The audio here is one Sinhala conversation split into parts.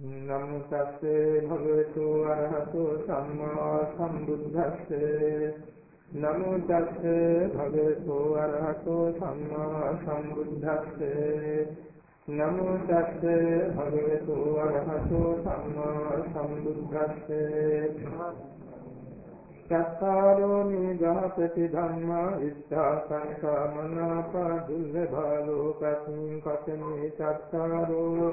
නමෝ තස්සේ භගවතු අරහතෝ සම්මා සම්බුද්දස්සේ නමෝ තස්සේ භගවතු අරහතෝ සම්මා සම්බුද්දස්සේ නමෝ තස්සේ භගවතු අරහතෝ සම්මා සම්බුද්දස්සේ චත්තාරෝ නිගාපති ධම්මා ඉස්සා සංඛා මනාපා දුල්ලභා ලෝකස්මින් කතමේ චත්තාරෝ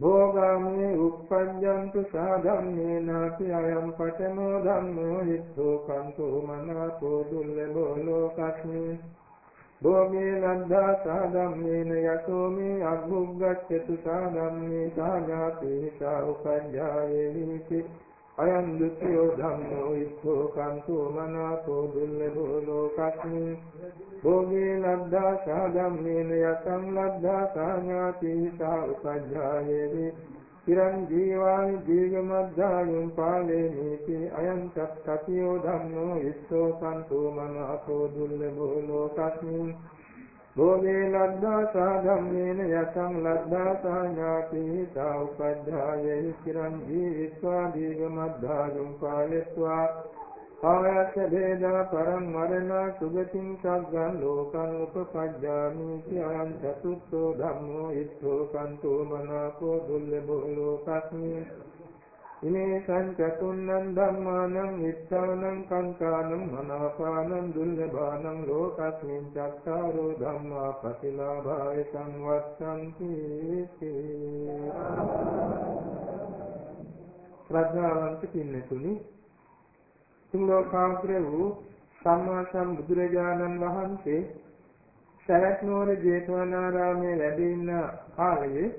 භෝගාමේ උප්පඤ්ඤන්තු සාධම්මේ නාති අයං පඨමෝ ධම්මෝ හිත්තෝ කන්තෝ මනාපෝ දුල්ලභෝ ලෝකස්මින් භෝගේ ලද්ධා සාධම්මේන යතෝ මේ අග්ගුග්ගච්ඡතු සාධම්මේ සාඥාතේ සා උපඤ්ඤායේ අයං දුක්ඛෝ ධම්මෝ ඉස්සෝ කන්තෝ මනාපෝ දුල්ලභෝ ලෝකස්මින් භෝගේ ලබ්ධා සාධම්මේන යතං ලබ්ධා සාඥාති සා උපජ්ජායේවි. চিරං ජීවානි දීගමද්ධායුම් පාලේ නීති අයං චක්කතියෝ ධම්මෝ ඉස්සෝ කන්තෝ මනාපෝ දුල්ලභෝ ලෝකස්මින් භෝගේ ලද්දා සාධම්මේන යතං ලද්දා සාඥාති සා උපද්ධායෙහි චිරං ජීවිත්වා දීගමද්ධායුම් පාලෙත්වා ආයස වේදා පරම් මරණ සුගතින් සග්ගං ලෝකං උපපජ්ජාමි කියං චතුස්සෝ ධම්මෝ ඉස්සෝ කන්තෝ මනාකෝ දුල්ලභෝ ලෝකස්මි. ඉමේ සංචතුන්නං ධම්මානං විස්සානං කංකානං මනාපානං දුල්ලභානං ලෝකස්මින් චක්කාරෝ ධම්මා පතිලාභාය සංවස්සන්ති ශ්‍රද්ධාවන්ත පින්නතුනි තුන් ලෝකාන්තර වූ සම්මා සම්බුදුරජාණන් වහන්සේ සරත් නුවර ජේතවනාරාමයේ වැඩ ඉන්න කාලයේ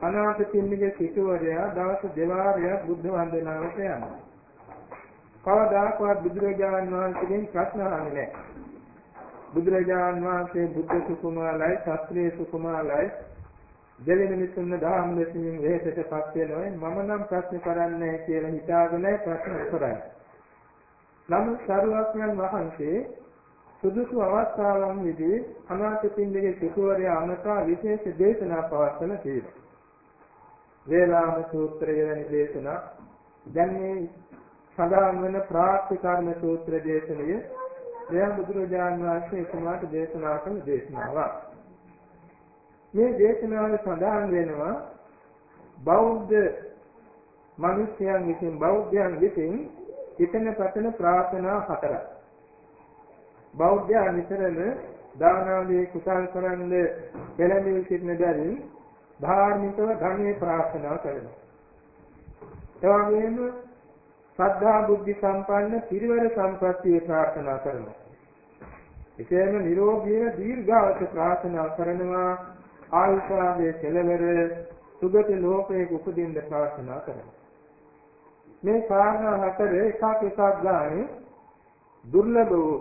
අනාථ පින්නිගේ සිටුවරයා දවස් දෙවාරයක් බුද්ධ වන්දනාවට යනවා. කවදාකවත් බුදුරජාණන් වහන්සේගෙන් ප්‍රශ්න අහන්නේ නැහැ. බුදුරජාණන් වහන්සේ බුද්ධ සුකුමාලයි, ශාස්ත්‍රීය සුකුමාලයි දෙලෙන මිසුන්න දහම් ලෙසින් වෙහෙසටපත් වෙනවා. මම නම් ප්‍රශ්න කරන්නේ කියලා හිතාගෙන ප්‍රශ්න කරන්නේ. නමුත් සරුවක්යන් වහන්සේ සුදුසු අවස්ථාවන් විදී අනාථ පින්නිගේ සිටුවරයා අමතා විශේෂ දේශනා පවත්වන තියෙනවා. වේලාම සූත්‍රය වැනි දේශනා දැන් මේ සඳහන් වන ප්‍රාර්ථිකාර්ම සූත්‍ර දේශනය මෙය බුදුරජාන් වහන්සේ කුමාරට දේශනා කළ දේශනාවක්. මේ දේශනාවේ සඳහන් වෙනවා බෞද්ධ මිනිසයන් විසින් බෞද්ධයන් විසින් හිතන පතන ප්‍රාර්ථනා හතරක්. බෞද්ධයන් විතරම දාන ආදී කුසල් කරන්න පෙළඹී සිටින බැවින් ධාර්මිකව ධර්මයේ ප්‍රාර්ථනා කරනවා. ඒ වගේම ශ්‍රද්ධා බුද්ධි සම්පන්න පිරිවර සම්ප්‍රත්‍ය ප්‍රාර්ථනා කරනවා. එසේම නිරෝගීව දීර්ඝාස ප්‍රාර්ථනා කරනවා ආයුෂාගේ කෙලවර සුගති ලෝකයේ උපදින්න ප්‍රාර්ථනා කරනවා. මේ කාරණා හතර එකක් එකක් ගානේ දුර්ලභ වූ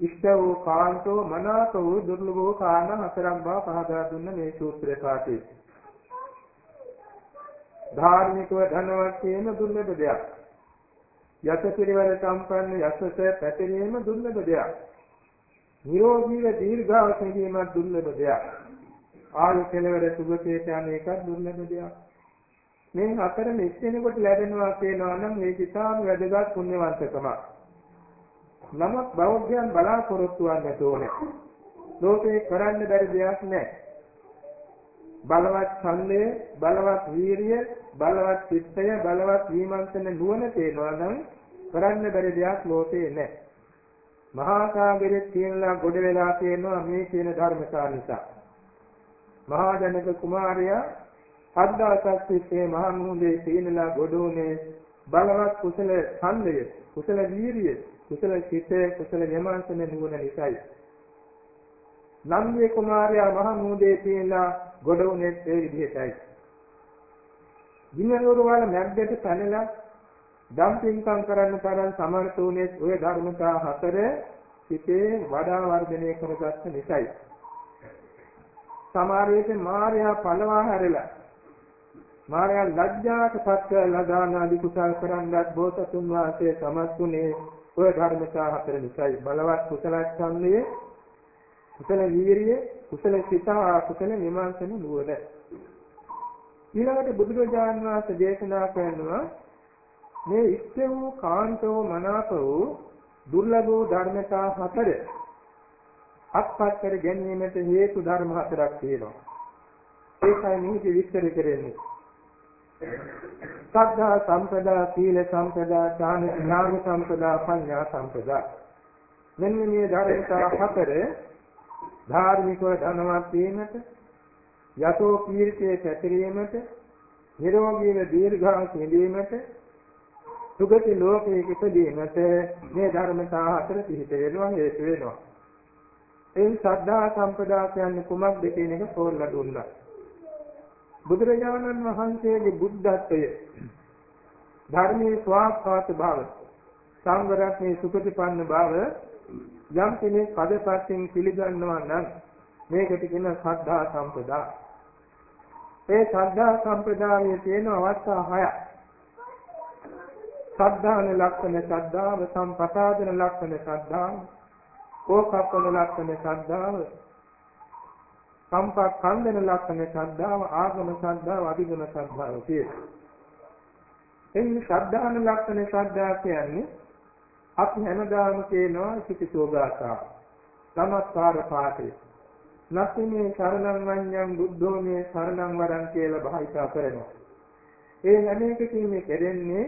ඉෂ්ට වූ කාන්තෝ මනාප වූ දුර්ලභ වූ කාරණා හතරක් බව පහදා දුන්න මේ සූත්‍රය පාඨයේ ධාර්මිකව ධනවත් වීම දුර්ලභ දෙයක්. යස පිරිවර සම්පන්න යසස පැතිරීම දුර්ලභ දෙයක්. නිරෝගීව දීර්ඝාස වීම දුර්ලභ දෙයක්. ආයු කෙලවර සුභකේත අනේක දුර්ලභ දෙයක්. මේ හතර මෙච්චෙනකොට ලැබෙනවා කියනවා නම් මේ කිතාම වැදගත් පුණ්‍යවන්තකම. නමුත් බෞද්ධයන් බලාපොරොත්තු වන්නට ඕනේ. ලෝකේ කරන්න බැරි දෙයක් නැහැ. බලවත් ඡන්දය, බලවත් වීරිය, බලවත් චිත්තය, බලවත් විමර්ශන නුවණ තේනවා නම් කරන්න බැරි දෙයක් ලෝකේ නැහැ. මහා සාගරයේ තියෙනලා ගොඩ වෙලා තියෙනවා මේ කියන ධර්මතා නිසා. මහා ජනක කුමාරයා හත්දාසක් සිටේ මහා මුහුදේ තියෙනලා ගොඩ උනේ බලවත් කුසල ඡන්දය, කුසල වීරිය, කුසල චිත්තය, කුසල විමර්ශන නුවණ නිසායි. නන්දිය කුමාරයා මහා මුහුදේ තියෙනලා ගොඩ උනේ ඒ විදිහටයි. දිනවරු වල මැද්දට පැනලා දම්පින්කම් කරන්න තරම් සමර්ථ වුණේ ඔය ධර්මතා හතර සිතේ වඩා වර්ධනය කරගත්ත නිසායි. සමහර විට මාර්යා පළවා හැරලා මාර්යා ලැජ්ජාට පත් කරලා දාන ආදී කුසල් කරන්නත් බෝසතුන් වහන්සේ සමත්ුනේ ඔය ධර්මතා හතර නිසායි. බලවත් කුසල ඡන්දයේ කුසල වීරිය කුසල සිතා කුසල විමර්ශන නුවණ ඊළඟට බුදුරජාණන් වහන්සේ දේශනා කරනවා මේ ඉෂ්ට වූ කාන්තෝ මනාප වූ දුර්ලභ වූ ධර්මතා හතර අත්පත් කර ගැනීමට හේතු ධර්ම හතරක් තියෙනවා. ඒකයි මෙහි විස්තර කරන්නේ. සද්ධා සම්පදා සීල සම්පදා ඥාන ඥාන සම්පදා පඤ්ඤා සම්පදා මෙන්න මේ ධර්මතා හතර ධාර්මිකව ධනවත් වීමට යතෝ කීර්තියේ පැතිරීමට නිරෝගීව දීර්ඝාස විඳීමට සුගති ලෝකයේ ඉපදීමට මේ ධර්මතා හතර පිහිට වෙනවා හේතු වෙනවා. එයින් ශ්‍රද්ධා සම්පදා කියන්නේ කුමක්ද කියන එක තෝරලා දුන්නා. බුදුරජාණන් වහන්සේගේ බුද්ධත්වය ධර්මයේ ස්වාක්ඛාත භාව සංවරත්නයේ සුපටිපන්න භාව යම් කෙනෙක් පදපත්යෙන් පිළිගන්නවා නම් මේකට කියන ශ්‍රද්ධා සම්පදා. ඒ ශ්‍රද්ධා සම්පදායේ තියෙන අවස්ථා හයක්. සද්ධාන ලක්ෂණ ශ්‍රද්ධාව සම්පසාදන ලක්ෂණ ශ්‍රද්ධාව කෝකප්පන ලක්ෂණ ශ්‍රද්ධාව සම්පක්ඛන්දන ලක්ෂණ ශ්‍රද්ධාව ආගම ශ්‍රද්ධාව අභිගම ශ්‍රද්ධාව කියලා. එන්නේ ශ්‍රද්ධාන ලක්ෂණ ශ්‍රද්ධාව කියන්නේ අපි හැමදාම කියනවා සිතිසෝගාසා. නමස්කාර පාඨය. නස්මේ සරණං වඤ්ඤං බුද්ධෝ මේ සරණං වරං කියලා භාවිතා කරනවා. ඒ හැම එකකින් මේ කෙරෙන්නේ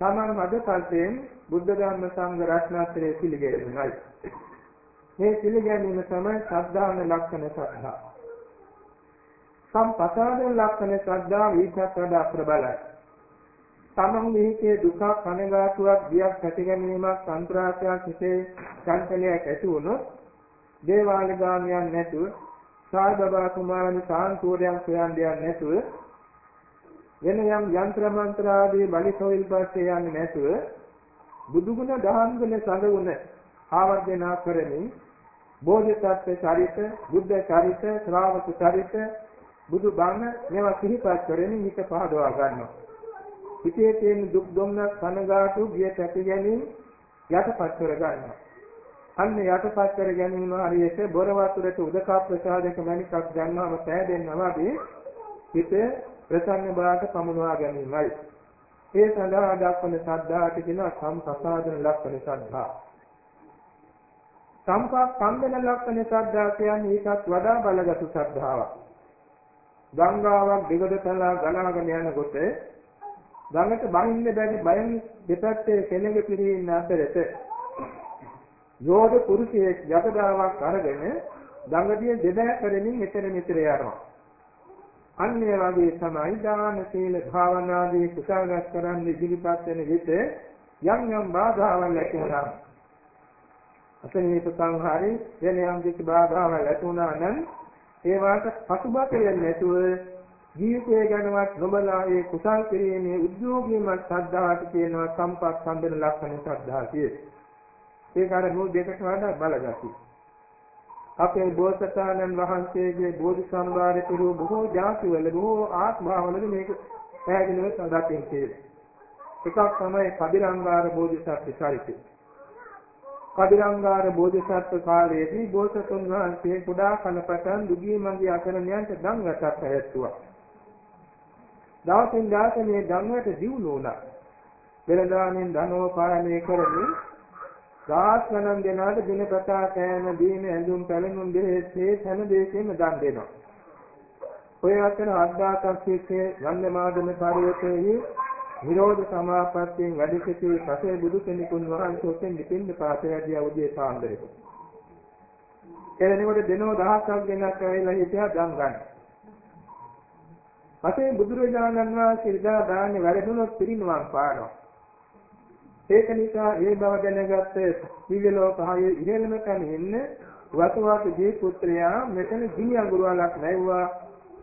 තමන් අද කල්පයෙන් බුද්ධ ධර්ම සංඝ රත්නත්‍රයේ පිළිගැනීමයි. මේ පිළිගැනීම තමයි ශ්‍රද්ධාන ලක්ෂණ ශ්‍රද්ධා. සම්පසාදන ලක්ෂණ ශ්‍රද්ධා විචත් වඩා ප්‍රබලයි. තමන් මෙහිකේ දුක කනගාටුවක් බියක් ඇති ගැනීමක් සන්ත්‍රාසයක් හිතේ චංචලයක් ඇති වුණොත් දේවාල ගාමියන් නැතුව සායබබා කුමාරනි සාන්තුරයන් සොයන්නේ නැතුව වෙන යම් යන්ත්‍ර මන්ත්‍ර ආදී බලිසොයිල් පස්සේ යන්නේ නැතුව බුදුගුණ දහම්ගුණ සඳුන ආවර්ජනා කරමින් බෝධිසත්ව චරිත, බුද්ධ චරිත, ශ්‍රාවක චරිත, බුදු බණ මේවා සිහිපත් කරමින් හිත පහදවා ගන්නවා. හිතේ තියෙන දුක් දුම්නස් කනගාටු ගිය පැති ගැනීම යටපත් කර ගන්නවා. අන්න යටපත් කර ගැනීම හරියට බොර වතුරට උදකා ප්‍රසාදක මණිකක් දැම්මම පෑදෙනවා වගේ හිත ප්‍රසන්න බවට පමුණවා ගැනීමයි. ඒ සඳහා දක්වන ශ්‍රද්ධාවට කියනවා සම්පසාදන ලක්ෂණ ශ්‍රද්ධා. සම්පස්සන්දන ලක්ෂණ ශ්‍රද්ධා කියන්නේ ඊටත් වඩා බලගත් ශ්‍රද්ධාවක්. ගංගාවක් දිගටලා ගලාගෙන යනකොට ගඟට බහින්න බැරි බයෙන් දෙපැත්තේ කෙනෙක් පිරින්න අතරට යෝධ පුරුෂයෙක් යකඩාවක් අරගෙන ගඟදිය දෙබෑ කරමින් එතන මෙතන යනවා. අන්න ඒ වගේ තමයි දාන සීල භාවනාදී කුසලගත කරන්න ඉදිරිපත් වෙන විට යම් යම් බාධාවල් ඇති වුණා. අසනීප සංහාරේ වෙන යම් කිසි බාධාවල් ඇති වුණා නම් ඒවාට පසුබට වෙන්නේ නැතුව ජීවිතය ගැනවත් නොබලා ඒ කුසල් කිරීමේ උද්‍යෝගීමත් ශ්‍රද්ධාවට කියනවා සම්පත් සම්බෙන ලක්ෂණ ශ්‍රද්ධා කියේ. ඒක අර මොහොත දෙකට වඩා බලගතියි. අපේ බෝසතාණන් වහන්සේගේ බෝධි සම්භාරය පිළිබඳ බොහෝ ජාතිවල බොහෝ ආත්මවල මේක පැහැදිලිව දකින්න තියෙනවා. එකක් තමයි කබිරංගාර බෝධිසත්ව චරිතය. කබිරංගාර බෝධිසත්ව කාලයේදී බෝසතුන් වහන්සේ කුඩා කලපටන් දුගී මඟේ අකරණයන්ට දන් රටක් පැවැත්තුවා. දවසින් දවස මේ දන්වට දියුණු වුණා. වෙළඳාමින් ධනෝපායනය කරමින් රාස් ගණන් දෙනාට දිනපතා කෑම දීම ඇඳුම් පැළඳුම් දෙහේ හැම දෙයකින්ම දන් දෙනවා. ඔය අතර අද්දාකස්සිතේ ගන්ධමාදන පරිවර්තයේ නිරෝධ සමාපත්තියෙන් වැඩ සිටි පසේ බුදු කෙනෙකුන් වහන්සේ ඔතෙන් දෙපින්න පාතේ ඇදියා උදේ පාන්දරේ. එතනකොට දෙනෝ දහසක් දෙනක් ඇවිල්ලා හිටියා දන් ගන්න. පසේ බුදුරජාණන් වහන්සේ ඉදා දාන්නේ වැඩුණොත් පිරිනුවම් පානවා. ඒක නිසා ඒ බව දැනගත්ත දිව්‍ය ලෝක හයේ ඉහළම තැන ඉන්න වසවාස දී පුත්‍රයා මෙතන ගිනි අඟුරුවලක් නැවුවා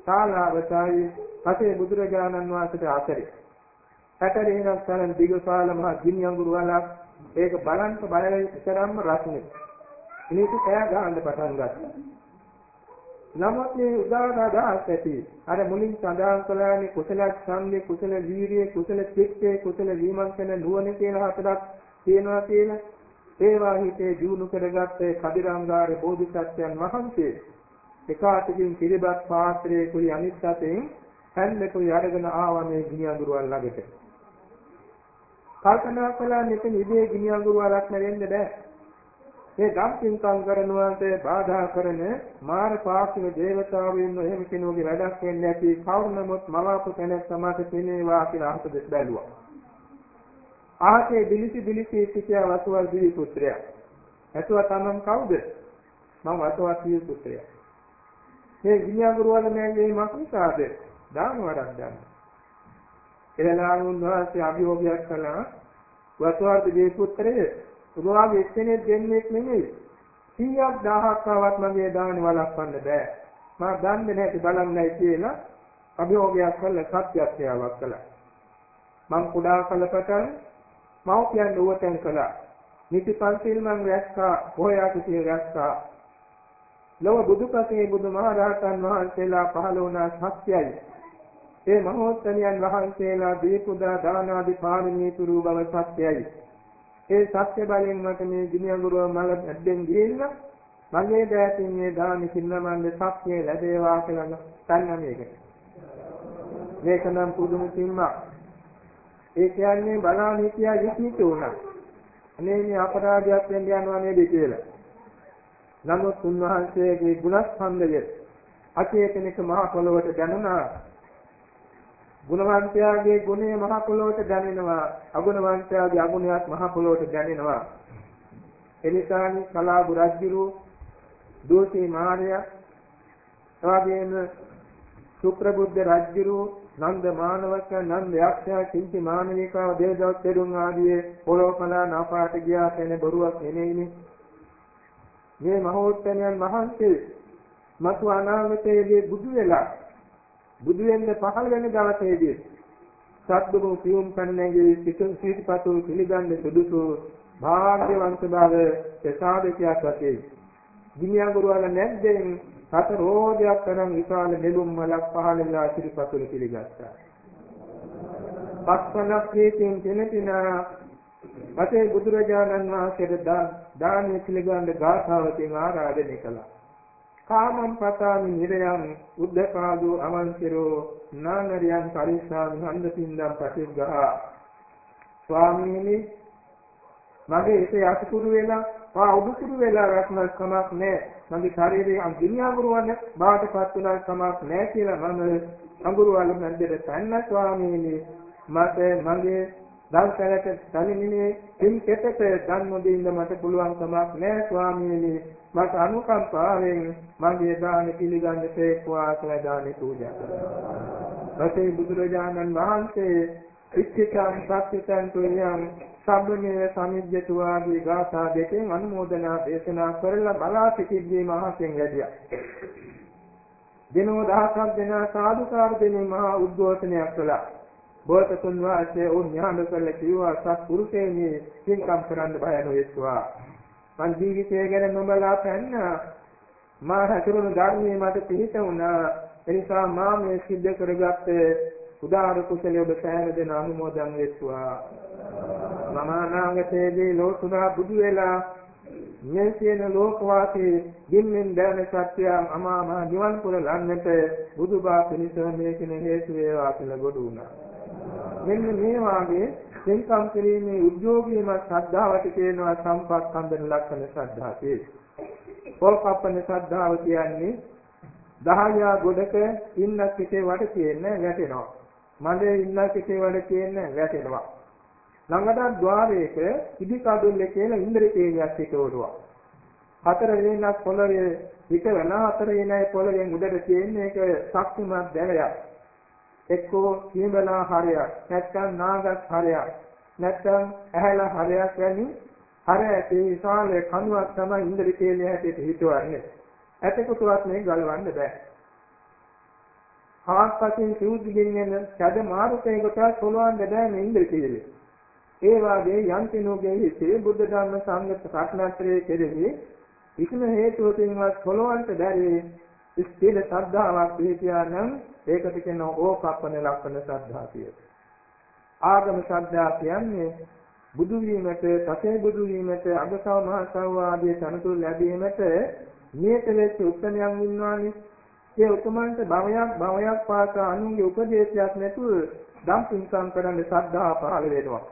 ශාලාවතයි පසේ බුදුරජාණන් වහන්සේට ආතරේ. පැටරේනක් තරම් දිගපාල මහ ගිනි අඟුරුවලක් ඒක බලන්ට බලයි තරම්ම රස්නේ. මේක කෑ ගහන්න පටන් ගත්තා. නමුත් මේ උදාහරණ ඇති අර මුලින් සඳහන් කළානේ කුසල ඡන්දේ කුසල වීරිය කුසල චිත්තේ කුසල විමර්ශන නුවණ කියන හතරක් තියෙනවා කියලා ඒවා හිතේ දිනු කරගත්ත කදිරංගාර බෝධිසත්වයන් වහන්සේ එකාතකින් පිළිබත් පාත්‍රයේ කුලි අනිත් අතෙන් හැන්දකුයි අරගෙන ආවා මේ ගිනි අඟුරුවල් ළඟට. කල්පනා කළා මෙතන ඉබේ ගිනි අඟුරුවලක් නැරෙන්න බෑ. මේ ධම්පින්කම් කරනවාට බාධා කරන මාර පාක්ෂික දේවතාවුන් එහෙම කෙනෙකුගේ වැඩක් වෙන්නේ නැති කවුරුනමුත් මවාපු කෙනෙක් සමාත තේනේවා කියලා අහත බැලුවා. ආහතේ දිලිසි දිලිසි සිටියා වසුවල් දිවි පුත්‍රයා. ඇතුව තමන් කවුද? මම වසුවල් දිවි පුත්‍රයා. මේ ගිනියඟුරු වල මෑගේ මක්නිසාද? දාන වරක් ගන්න. එළනාරුන් වහන්සේ අභියෝගයක් කළා වසුවල් දිවි පුත්‍රයේ ඔබවාගේ එක්කෙනෙක් දෙන්නෙක් නෙමෙයි. 100ක් 1000ක් ආවත් මගේ දාන වළක්වන්න බෑ. මා දන්නේ නැති බලන්නයි කියලා අභියෝගයක් කළා සත්‍යත්‍යාවක් කළා. මං කුඩා කලපටන් මව්පියන් උවතෙන් කළා. නිති පන්සිල් මං රැස්කා, පොයාට සිය රැස්කා. ලොව බුදුපසේ බුදුමහරහතන් වහන්සේලා පහළ වුණා සත්‍යයි. ඒ මහෝත්තමයන් වහන්සේලා දීපුදා දාන ආදී පාරමී තුරු බව සත්‍යයි. ඒ සත්‍ය බලයෙන් මට මේ ගිනි අඟුරුව මල ඇද්දෙන් ගිහින් මගේ දෑතින් මේ දානි සින්නමන්ද සත්‍ය ලැබේවා කියලා ගන්න මේක. මේක නම් පුදුම සිම්මක්. ඒ කියන්නේ බලාන හිටියා විස්මිත වුණා. අනේ මේ අපරාධයක් වෙන්න යනවා නේද කියලා. නමුත් උන්වහන්සේගේ ගුණස්කන්ධය අචේතනික මහ පොළොවට දැනුණා ගුණවන්තයාගේ ගුණය මහ පොළොවට දැනෙනවා. අගුණවන්තයාගේ අගුණයත් මහ පොළොවට දැනෙනවා. එනිසානි කලාබු රජුරු දෝෂී මාර්යා එවාගෙම සුප්‍රබුද්ධ රජුරු නන්ද මානවක නන්ද යක්ෂයා කිංචි මානවිකාව දේවදත් දෙරුන් ආදී පොළොව කලා නාපාට ගියා කියන බොරුවක් නෙමෙයිනේ. මේ මහෝත්තමයන් වහන්සේ මතු අනාගතයේදී බුදු වෙලා බුදු වෙන්න පහළ වෙන දවසේදී සත්දුමු පියුම් කන්නගේ සිතුම් සීතිපතු පිළිගන්න සුදුසු භාග්‍යවන්ත බව ප්‍රසාදකයක් වශයෙන් ගිනියඟුරු වල නැද්දෙන් සත රෝධයක් තරම් විශාල නෙළුම් මලක් පහළ වෙලා සිරිපතුල පිළිගත්තා. පස්වනක් හේතින් දෙනතිනා මතේ බුදුරජාණන් වහන්සේට දානීය පිළිගන්න ගාථාවකින් ආරාධනය කළා. කාමම් පතාමි නිරයන් උද්දපාදෝ අවංචරෝ නානරියන් පරිස්සාමි හන්දසින්දම් පටිග්ගහ. ස්වාමීනි මගේ හිතේ අසුකුරු වෙලා ආ උඩුකුරු වෙලා රැස්නක් කමක් නැහැ මගේ ශරීරයේ අගිනියඟුරුවන්න බාටපත් වෙනා කමක් නැහැ කියලා මම අඟුරුවල මැද්දට පැන්න ස්වාමීනි මට මගේ දවසකට තනිමිනේ තින් කෙටට දන් නොදෙන්න මට පුළුවන් කමක් නැහැ ස්වාමීනි මට අනුකම්පාවෙන් මගේ දාන පිළිගන්න තේක්වා කියලා දාන පූජා කළා. ඊපස්සේ බුදුරජාණන් වහන්සේ ඉච්ඡිතං සත්‍යං තුනියං සම්මනේ සමිජ්ජතු ආදී ගාථා දෙකෙන් අනුමෝදනා දේශනා කරලා බලා සිටිද්දී මහසෙන් වැඩියා. දිනෝ දහසක් දෙනා සාදුකාර දෙනේ මහා උද්ඝෝෂණයක් කළා. බෝසතුන් වහන්සේ උන් ඥාන කළ කිව්වා සත්පුරුෂයනි පින්කම් කරන්න බය නොවේස්වා මං ජීවිතය ගැන නොබලා පැන්න. මා හසුරුණු ධර්මයේ මට පිහිට වුණා. එනිසා මා මේ සිද්ධ කරගත්ත උදාර කුසලයේ ඔබ සෑම දෙන අනුමෝදන් වෙත්වා. මම අනාගතයේදී ලෝතුරා බුදු වෙලා මේ කියන ලෝකවාසී දින්නෙන් දැන සත්‍යයන් අමා මහ නිවන් පුර ලන්නට බුදුබා පිණිස මේ කියන හේතු වේවා කියලා ගොඩ වුණා. මෙන්න මේ වාගේ දෙන්කම් කිරීමේ උද්‍යෝගීම ශ්‍රද්ධාවට කියනවා සම්පක්ඛන්දන ලක්ෂණ ශ්‍රද්ධාවේ. පොල්කප්පන ශ්‍රද්ධාව කියන්නේ දහයා ගොඩක ඉන්න පිටේ වඩ තියෙන වැටෙනවා. මඩේ ඉන්න පිටේ වඩ තියෙන වැටෙනවා. ළඟට ద్వාරයක ඉදි කඩුල්ලේ කියලා ඉන්ද්‍රකේනියක් හිටවරුවා. හතර වෙනක් පොළවේ හිට වෙන හතර වෙනයි පොළවෙන් උඩට තියෙන එක ශක්තිමත් දැලයක්. එක්කෝ කීමලා හරයක් නැත්නම් නාගස් හරයක් නැත්නම් ඇහැලා හරයක් වැනි හර ඇති විශාල කණුවක් තමයි ඉන්ද්‍රකේලිය හැටියට හිතුවන්නේ. ඇතකටවත් මේ ගලවන්න බෑ. ආස්පතින් සූදිගෙන් එන ඡද මාරුකයකට සොලවන්න බෑ මේ ඉන්ද්‍රකේලිය ඒ වාගේ යන්තිනෝගේ හිතේ බුද්ධ ධර්ම සංගත රත්නත්‍රයේ කෙරෙහි කිසිම හේතුවකින්වත් සොලවන්න බැරි ස්ථිර ශ්‍රද්ධාවක් පිළිතියා නම් ඒකට කියනවා ඕකප්පන ලක්ෂණ ශ්‍රද්ධා කියලා. ආගම ශ්‍රද්ධා කියන්නේ බුදු වීමට, පසේ බුදු වීමට, අගසව මහසව ආදී තනතුරු ලැබීමට නියත වෙච්ච උත්සමයන් ඉන්නවානේ. ඒ උතුමන්ට භවයක් භවයක් පාසා අනුන්ගේ උපදේශයක් නැතුව දම් පින්කම් කරන්න ශ්‍රද්ධාව පහළ වෙනවා.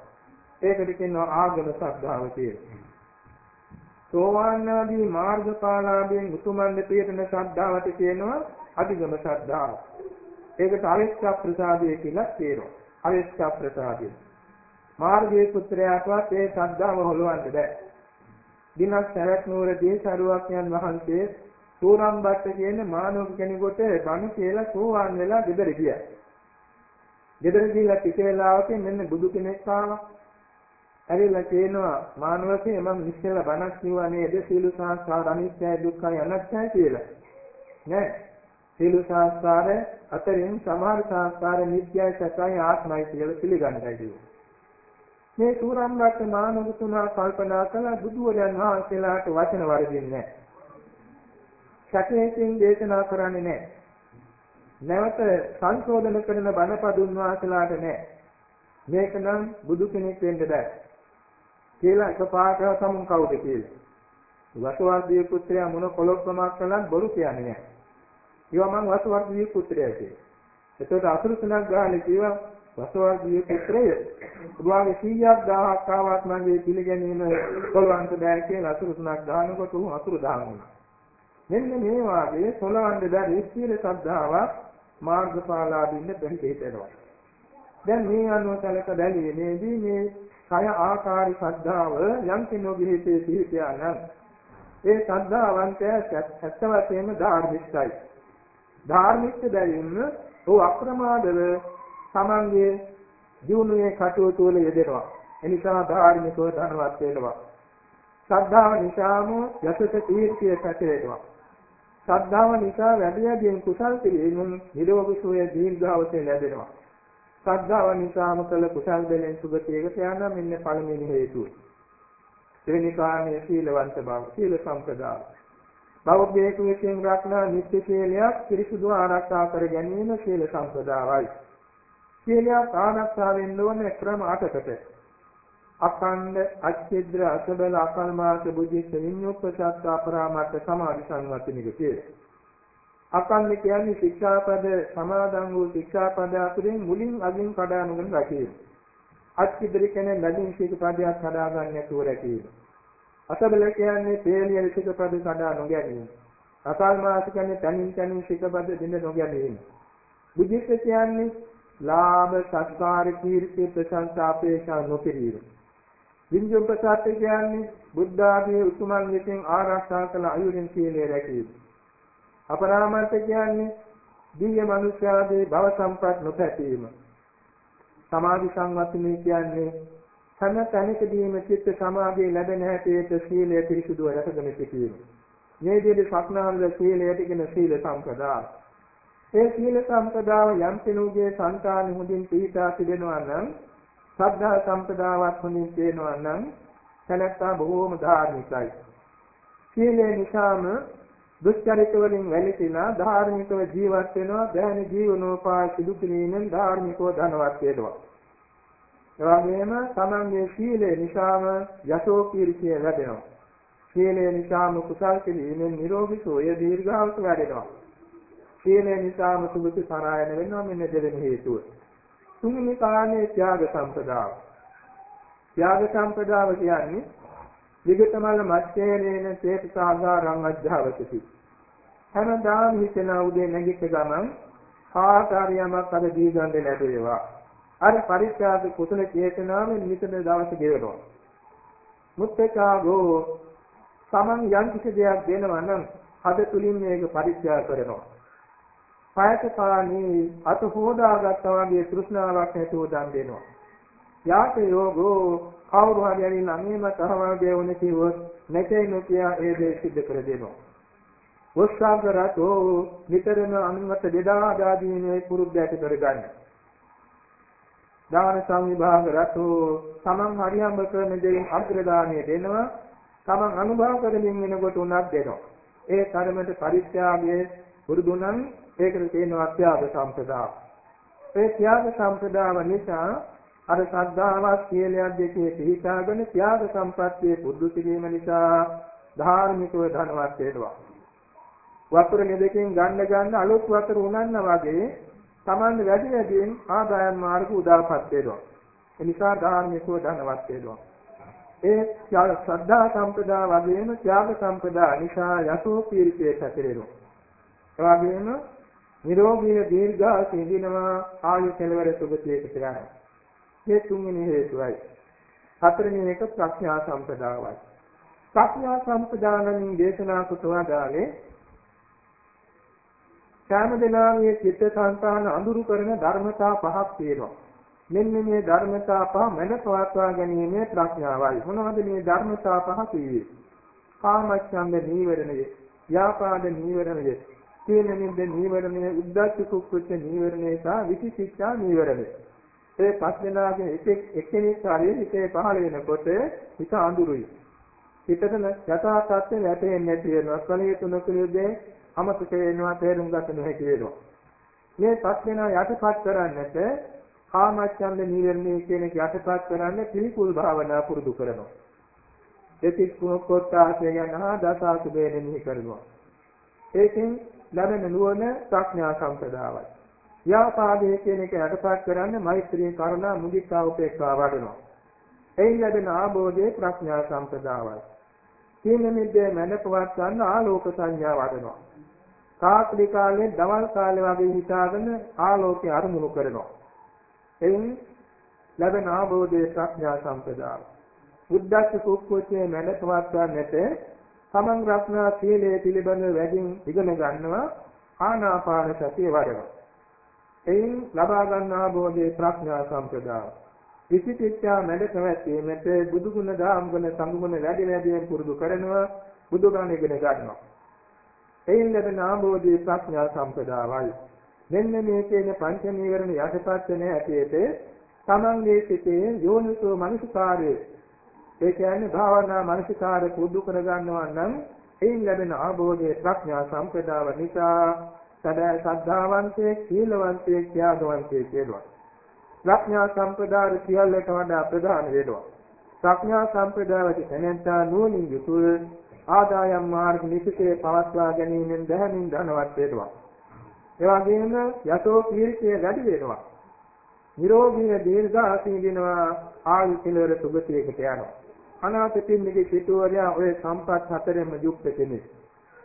ඒකට කියනවා ආගම ශ්‍රද්ධාව කියලා. සෝවාන් ආදී මාර්ගඵලාභයෙන් උතුමන් දෙපියටන ශ්‍රද්ධාවට කියනවා අධිගම ශ්‍රද්ධාව. ඒකට අවිච්ඡ ප්‍රසාදය කියලා කියනවා. අවිච්ඡ ප්‍රසාදය. මාර්ගයේ පුත්‍රයාටවත් ඒ ශ්‍රද්ධාව හොලවන්න බෑ. දිනක් සරත් නුවරදී සරුවක්යන් වහන්සේ සූරම් බට්ට කියන මානව කෙනෙකුට බණ කියලා සෝවාන් වෙලා ගෙදර ගියා. ගෙදර ගිහිල්ලා ටික වෙලාවකින් මෙන්න බුදු කෙනෙක් ආවා. ඇවිල්ලා කියනවා මානවකේ මම නිශ්චල බණක් කිව්වා නේද සීල සංස්කාර අනිත්‍යයි දුක්ඛයි අනාත්මයි කියලා. නෑ. සීල සංස්කාර අතරින් සමහර සංස්කාර නිත්‍යයි සත්‍යයි ආත්මයි කියලා පිළිගන්නයි කිව්වා. මේ සූරම්බත් මානවතුමා කල්පනා කළා බුදුරජාණන් වහන්සේලාට වචන වරදින්නේ නෑ. සැකයෙන් දේශනා කරන්නේ නෑ. නැවත සංශෝධන කරන බණපදුන් වහන්සේලාට නෑ. මේක නම් බුදු කෙනෙක් වෙන්න බෑ. කියලා එකපාරට සමුන් කවුද කියලා. වසවර්ධී පුත්‍රයා මොන කොලොක්කමක් කළත් බොරු කියන්නේ නැහැ. ඒවා මං වසවර්ධී පුත්‍රයා කියලා. එතකොට අසුරු තුනක් ගහලා කිව්වා වසවර්ධී පුත්‍රය උභාගේ 100ක් 1000ක් ආවත් මගේ පිළිගැනීම කොලවන්ත බෑ කියලා අසුරු තුනක් ගහනකොට උන් අසුරු දානවා. මෙන්න මේ වාගේ කොලවන්ත බැරි සීල ශ්‍රද්ධාවක් මාර්ගඵලාදීන්න බැරි දෙයක් දැන් මේ අනුව සැලක බැලීමේදී මේ කය ආකාරي ශ්‍රද්ධාව යම් කෙනෙකුගේ සිහිතයා නම් ඒ ශ්‍රද්ධාවන්තය ඇත්ත වශයෙන්ම ධාර්මිකයි. ධාර්මික බැවින්ම ਉਹ අප්‍රමාදව තමන්ගේ ජීවනයේ කටයුතු වල යෙදෙනවා. එනිසා ධාර්මිකව ධනවත් වෙනවා. ශ්‍රද්ධාව නිසාම යසත කීර්තිය පැතිරෙනවා. ශ්‍රද්ධාව නිසා වැඩි වැඩියෙන් කුසල් කිරීමෙන් නිරෝගී සුවය දීර්ඝායුෂ ලැබෙනවා. ශ්‍රද්ධාව නිසාම කළ කුසල් දෙලෙන් සුගතියකට යන මෙන්න පළවෙනි හේතුව. දෙවෙනි කාරණය සීලවන්ත බව, සීල සම්පදාය. බෞද්ධයෙකු විසින් රක්නා නිත්‍ය සීලයක් පිරිසුදු ආරක්ෂා කර ගැනීම සීල සම්පදායයි. සීලයක් ආරක්ෂා වෙන්න ඕන ක්‍රම අටකට. අඛණ්ඩ, අච්චිද්‍ර, අසබල, අකල්මාස, බුද්ධිස්ස, විඤ්ඤුප්පසත්ත, අපරාමත්ත, සමාධි සංවත්නික කියලා. අකන්ද කියන්නේ ශික්ෂාපද සමාදන් වූ ශික්ෂාපද අතරින් මුලින් අගින් කඩා නොගෙන රැකීම. අත්තිදරි කියන්නේ නැගින් ශික්ෂාපදයක් කඩා ගන්න නැතුව රැකීම. අසබල කියන්නේ තේලිය ශික්ෂාපද කඩා නොගැනීම. අසල්මාස කියන්නේ තනින් තනින් ශික්ෂාපද දෙන්න නොගැනීම. බුද්ධිස්ස කියන්නේ ලාභ සත්කාර කීර්ති ප්‍රශංසා අපේක්ෂා නොකිරීම. විඤ්ඤුප්පසත් කියන්නේ බුද්ධ ආදී උතුමන් විසින් ආරක්ෂා කළ අයුරින් සීලය රැකීම. අපරාමර්ථ කියන්නේ දිව්‍ය මනුෂ්‍යාදී භව සම්පත් නොපැතීම. සමාධි සංවත්තිනේ කියන්නේ හැම තැනකදීම චිත්ත සමාධිය ලැබෙන හැටියට සීලය පිරිසුදුව රැකගෙන සිටීම. මේ විදිහට සක්නාවල සීලයට කියන සීල සම්පදාය. ඒ සීල සම්පදාය යම් කෙනෙකුගේ සංකාන හොඳින් පිළිපදා තිබෙනවා නම් සද්ධා සම්පදාවත් හොඳින් තියෙනවා නම් තැනැත්තා බොහෝම ධාර්මිකයි. සීලය නිසාම දුෂ්චරිත වලින් වැළකීලා ධාර්මිකව ජීවත් වෙනවා දැහැණි ජීවනෝපාය සිදු කිරීමෙන් ධාර්මිකව ධනවත් වෙනවා එවැගේම තමන්ගේ සීලය නිසාම යසෝ කීර්තිය ලැබෙනවා. සීලය නිසාම කුසල් කිරීමෙන් නිරෝගී සෝය දීර්ඝායුෂ වැඩෙනවා. සීලය නිසාම සුභ සාරායන වෙනවා මෙන්න දෙවෙනි හේතුව. තුන්වෙනි කාරණේ ත්‍යාග සම්පදාය ත්‍යාග සම්පදාය කියන්නේ විගතමල මච්ඡේනේන චේතසාගාරං අධ්‍යාවකති හැමදාම හිතන උදේ නැගිට ගමන් ආකාරයමක් අද දී ගන්න ලැබේවා අර පරිත්‍යාග කුසල චේතනාවෙන් නිතර දවස ගෙවනවා මුත්තේකාගෝ තමන් යම් කිසි දෙයක් දෙනවා නම් හද තුලින් මේක පරිත්‍යාග කරනවා පායක පාණී අත හොදාගත්තා වගේ තෘෂ්ණාවක් නැතුව දන් දෙනවා යාත යෝගෝ කවුරු හරි ඇවිල්ලා අනේම තරවාගේ වුණ කිව්වොත් නැtei නොකිය ඒ දේ සිද්ධ කර දෙනවා. වස්සාගරතෝ නිතරම අනුමත දෙදා ආදීනේ පුරුද්දට කරගන්න. දාන සංවිභාග රතෝ තමන් හරියම්බ කරන දෙයින් අග්‍රදානිය දෙනවා. තමන් අනුභව කරමින් වෙනකොට උනක් දෙනවා. ඒ කර්මයට පරිත්‍යාගයේ පුරුදු නම් ඒකට කියනවා ත්‍යාග සම්පදාය. ඒ ත්‍යාග සම්පදාය නිසා අර ශ්‍රද්ධාවත් සීලයක් දෙකේ පිහිටාගෙන ත්‍යාග සම්ප්‍රත්‍යයේ පුරුදු කිරීම නිසා ධාර්මිකව ධනවත් වෙනවා. වතුර නෙදකින් ගන්න ගන්න අලුත් වතුර උනන්න වගේ Taman වැඩි වැඩියෙන් ආදායම් මාර්ග උදාපත් වෙනවා. ඒ නිසා ධාර්මිකව ධනවත් වෙනවා. ඒ ශ්‍රද්ධා සම්පදා වගේම ත්‍යාග සම්පදා නිසා යසෝ කීර්තිය පැතිරෙනවා. ඒ වගේම නිරෝගී දීර්ඝාස ඉදිනවා ආයු කෙලවර සුගතියකට යනවා. මේ තුන්වෙනි හේතුවයි. හතරවෙනි එක ප්‍රඥා සම්පදායයි. ප්‍රඥා සම්පදානමින් දේශනා කොට වදාලේ සෑම දිනාගේ චිත්ත සංතාන අඳුරු කරන ධර්මතා පහක් තියෙනවා. මෙන්න මේ ධර්මතා පහ මන පවත්වා ගැනීමේ ප්‍රඥාවයි. මොනවද මේ ධර්මතා පහ කියේ? කාමච්ඡන්ද නීවරණය, ව්‍යාපාද නීවරණය, සීල නිද්ද නීවරණය, උද්ධච්ච කුක්කුච්ච නීවරණය සහ විචිකිච්ඡා නීවරණය. ඒ පස් දෙනාගේ එක එක්කෙනෙක් හරිය හිතේ පහළ වෙනකොට හිත අඳුරුයි. හිතට යථා තත්ත්වය වැටෙන්නේ නැති වෙනවා. කලිය තුන කුලියදී අමතක වෙනවා තේරුම් ගන්න නොහැකි වෙනවා. මේ පස් දෙනා යටපත් කරන්නට කාමච්ඡන්ද නීවරණය කියන එක යටපත් කරන්න පිළිකුල් භාවනා පුරුදු කරනවා. දෙතිස් කුණකොත්තාසේ යනවා දසාසු බේනෙහි කරනවා. ඒකෙන් ලැබෙන නුවණ ප්‍රඥා සම්පදායයි. ව්‍යාපාදයේ කියන එක යටපත් කරන්න මෛත්‍රී කරුණා මුදිතා උපේක්ඛා වඩනවා. එයින් ලැබෙන ආબોධයේ ප්‍රඥා සම්පදායයි. සීල මිද්දේ මනපවත් ගන්න ආලෝක සංඥා වඩනවා. රාත්‍රී කාලේ දවල් කාලේ වගේ හිතාගෙන ආලෝකය අරමුණු කරනවා. එයින් ලැබෙන ආબોධයේ ප්‍රඥා සම්පදාය. බුද්ධත්ව කුක්කුචේ මැඩපවත් ගන්නට තමන් රක්නා සීලයේ පිළිබඳ වැඩින් ඉගෙන ගන්නවා ආනාපාන සතිය වඩනවා. එයින් ලබා ගන්න ආબોධයේ ප්‍රඥා සම්පදාය. විචිකිච්ඡා මැඩ පැවැත්වීමට බුදු ගුණ දාම් ගුණ සංගුණ වැඩි වැඩියෙන් පුරුදු කරනවා බුදු ගුණ ඉගෙන ගන්නවා. එයින් ලැබෙන ආબોධී ප්‍රඥා සම්පදායයි. මෙන්න මේ කියන පංච නීවරණ යටපත් වෙන හැටියට තමන්ගේ සිතේ යෝනිසෝ මනසිකාරය ඒ කියන්නේ භාවනා මනසිකාරය පුරුදු කර ගන්නවා නම් එයින් ලැබෙන ආબોධයේ ප්‍රඥා සම්පදාව නිසා සදා සද්ධාවන්තයේ සීලවන්තයේ ත්‍යාගවන්තයේ කියනවා. ප්‍රඥා සම්පදාය සියල්ලට වඩා ප්‍රධාන වෙනවා. ප්‍රඥා සම්පදායට තැනැත්තා නුවණින් යුතුව ආදායම් මාර්ග නිසිතේ පවත්වා ගැනීමෙන් දැහැමින් ධනවත් වෙනවා. ඒ වගේම යතෝ කීර්තිය වැඩි වෙනවා. නිරෝගී දීර්ඝාසී වෙනවා ආයු කෙලවර සුගතියකට යනවා. අනාථ පින්නගේ සිටුවරයා ඔය සම්පත් හතරෙන්ම යුක්ත කෙනෙක්.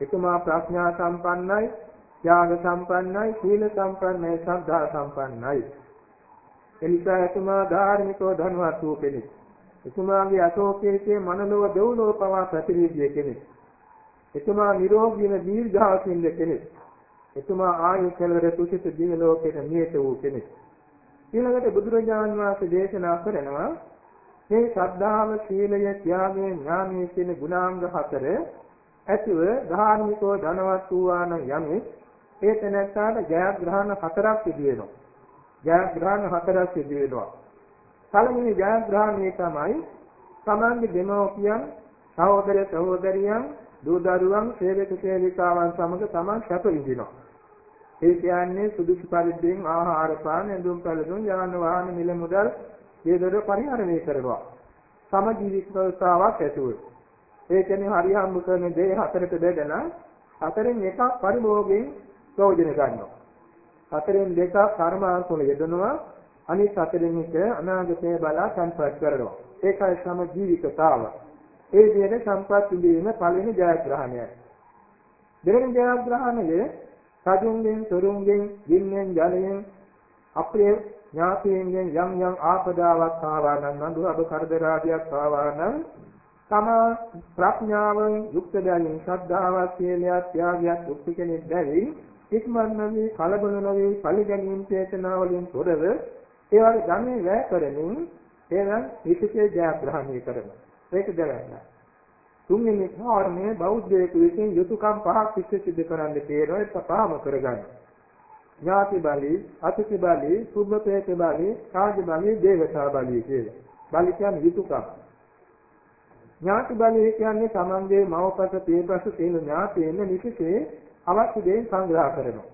එතුමා ප්‍රඥා සම්පන්නයි, ත්‍යාග සම්පන්නයි, සීල සම්පන්නයි, ශ්‍රද්ධා සම්පන්නයි. එනිසා එතුමා ධාර්මිකව ධනවත් වූ කෙනෙක්. එතුමාගේ අශෝකයේ මනලව දෙව්ලොව පවා ප්‍රතිවිදිය කෙනෙක්. එතුමා නිරෝගීව දීර්ඝාසින්ද කෙනෙක්. එතුමා ආයු කෙලවර තුසිත දිව ලෝකයට නියත වූ කෙනෙක්. ඊළඟට බුදුරජාන් වහන්සේ දේශනා කරනවා මේ ශ්‍රද්ධාව, සීලය, ත්‍යාගය, ඥානය කියන ගුණාංග හතර ඇතිව ධාර්මිකව ධනවත් වූවාන යමෙක් ඒ තැනැත්තාට ජයග්‍රහණ හතරක් සිදු වෙනවා. ජයග්‍රහණ හතරක් සිදු වෙනවා. පළමුවෙනි ජයග්‍රහණය තමයි තමන්ගේ දෙමව්පියන්, සහෝදර සහෝදරියන්, දූ දරුවන්, සේවක සේවිකාවන් සමග තමන් සැප විඳිනවා. ඒ කියන්නේ සුදුසු පරිද්දෙන් ආහාර පාන, ඇඳුම් පැළඳුම්, යාන වාහන මිල මුදල් දේදර පරිහරණය කරනවා. සම ජීවිත ප්‍රස්තාවක් ඇතුව. ඒ කියන්නේ හරි හම්බ කරන දේ හතරට බෙදලා හතරෙන් එකක් පරිභෝගයෙන් ප්‍රයෝජන ගන්නවා. හතරෙන් දෙකක් කර්මාන්තවල යෙදෙනවා අනිත් හතරෙන් එක අනාගතය බලා සංපත් කරනවා. ඒකයි සම ජීවිතතාව. ඒ විදිහට සම්පත් විඳීම පළවෙනි ජයග්‍රහණයයි. දෙවෙනි ජයග්‍රහණය සතුන්ගෙන්, සොරුන්ගෙන්, දින්නෙන්, ජලයෙන් අපේ ඥාතීන්ගෙන් යම් යම් ආපදාවක් ආවා නම් නඳු අබ කරදර ආදියක් ආවා නම් තමා ප්‍රඥාවෙන් යුක්ත දැනින් ශ්‍රද්ධාවක් සීලයක් ත්‍යාගයක් යුක්ත කෙනෙක් දැවි ඉක්මන් නොවි කලබල නොවි පරිගැනීම් චේතනාවලින් තොරව ඒ වගේ ධර්මයේ වැය කරමින් එනම් හිතේ ජයග්‍රහණය කරනවා. ඒක දැනගන්න. තුන්වෙනි කාරණය බෞද්ධයෙකු විසින් යුතුයකම් පහක් සිද්ධ සිද්ධ කරන්න තියෙනවා ඒක පහම කරගන්න. ඥාති බලි, අතිථි බලි, සුභපේත බලි, කාජ බලි, දේවතා බලි කියලා. බලි කියන්නේ යුතුයකම්. ඥාති බලි කියන්නේ තමන්ගේ මවපස පියපස තියෙන ඥාතීන් නිසිසේ අවශ්‍ය දේ සංග්‍රහ කරනවා.